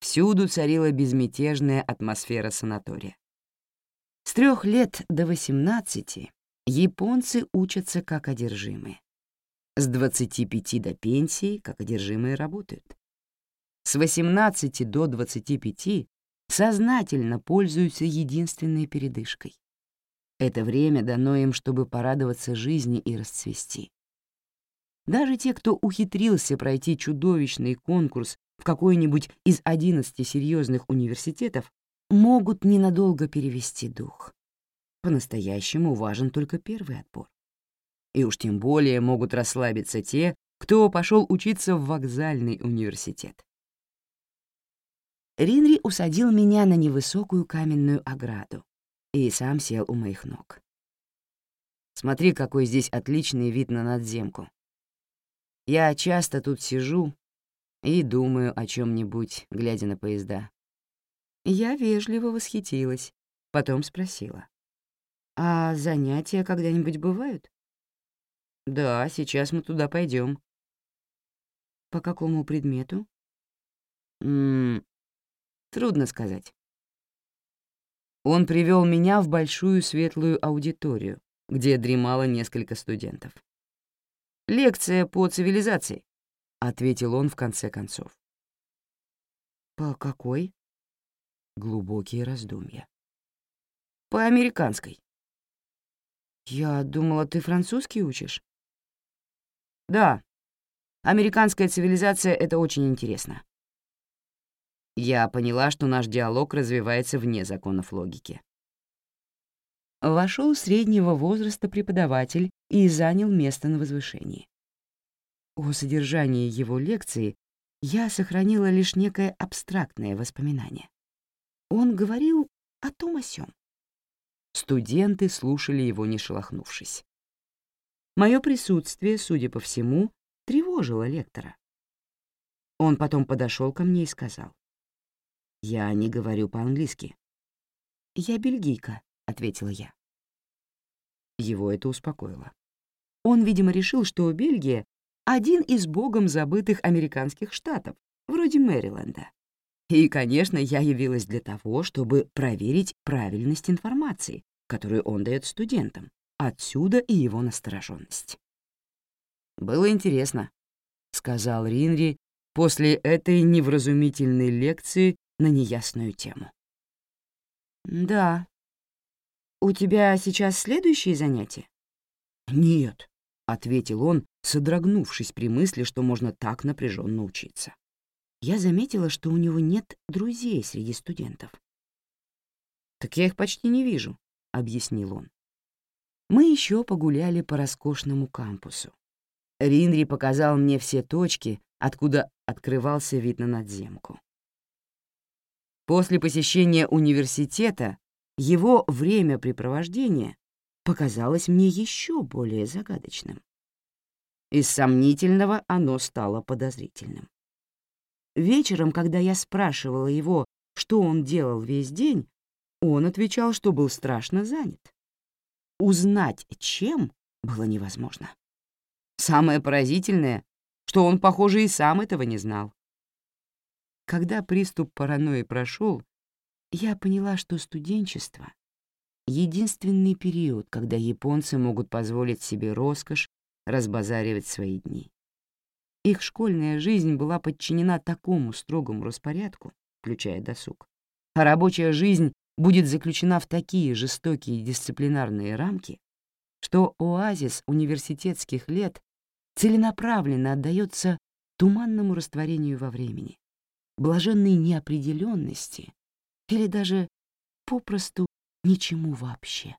Всюду царила безмятежная атмосфера санатория. С трех лет до восемнадцати японцы учатся как одержимые. С двадцати пяти до пенсии как одержимые работают. С восемнадцати до двадцати пяти сознательно пользуются единственной передышкой. Это время дано им, чтобы порадоваться жизни и расцвести. Даже те, кто ухитрился пройти чудовищный конкурс в какой-нибудь из 11 серьезных университетов, могут ненадолго перевести дух. По-настоящему важен только первый отбор. И уж тем более могут расслабиться те, кто пошел учиться в вокзальный университет. Ринри усадил меня на невысокую каменную ограду и сам сел у моих ног. Смотри, какой здесь отличный вид на надземку. Я часто тут сижу и думаю о чем нибудь глядя на поезда. Я вежливо восхитилась, потом спросила. «А занятия когда-нибудь бывают?» «Да, сейчас мы туда пойдем. «По какому предмету?» «М Трудно сказать. Он привел меня в большую светлую аудиторию, где дремало несколько студентов. «Лекция по цивилизации», — ответил он в конце концов. «По какой?» Глубокие раздумья. «По американской». «Я думала, ты французский учишь?» «Да. Американская цивилизация — это очень интересно. Я поняла, что наш диалог развивается вне законов логики. Вошел среднего возраста преподаватель и занял место на возвышении. О содержании его лекции я сохранила лишь некое абстрактное воспоминание. Он говорил о том о сём. Студенты слушали его, не шелохнувшись. Мое присутствие, судя по всему, тревожило лектора. Он потом подошел ко мне и сказал. Я не говорю по-английски. «Я бельгийка», — ответила я. Его это успокоило. Он, видимо, решил, что Бельгия — один из богом забытых американских штатов, вроде Мэриленда. И, конечно, я явилась для того, чтобы проверить правильность информации, которую он дает студентам. Отсюда и его настороженность. «Было интересно», — сказал Ринри после этой невразумительной лекции на неясную тему. «Да. У тебя сейчас следующие занятия?» «Нет», — ответил он, содрогнувшись при мысли, что можно так напряженно учиться. Я заметила, что у него нет друзей среди студентов. «Так я их почти не вижу», — объяснил он. Мы еще погуляли по роскошному кампусу. Ринри показал мне все точки, откуда открывался вид на надземку. После посещения университета его времяпрепровождение показалось мне еще более загадочным. Из сомнительного оно стало подозрительным. Вечером, когда я спрашивала его, что он делал весь день, он отвечал, что был страшно занят. Узнать, чем, было невозможно. Самое поразительное, что он, похоже, и сам этого не знал. Когда приступ паранойи прошел, я поняла, что студенчество — единственный период, когда японцы могут позволить себе роскошь разбазаривать свои дни. Их школьная жизнь была подчинена такому строгому распорядку, включая досуг, а рабочая жизнь будет заключена в такие жестокие дисциплинарные рамки, что оазис университетских лет целенаправленно отдается туманному растворению во времени, блаженной неопределенности или даже попросту ничему вообще.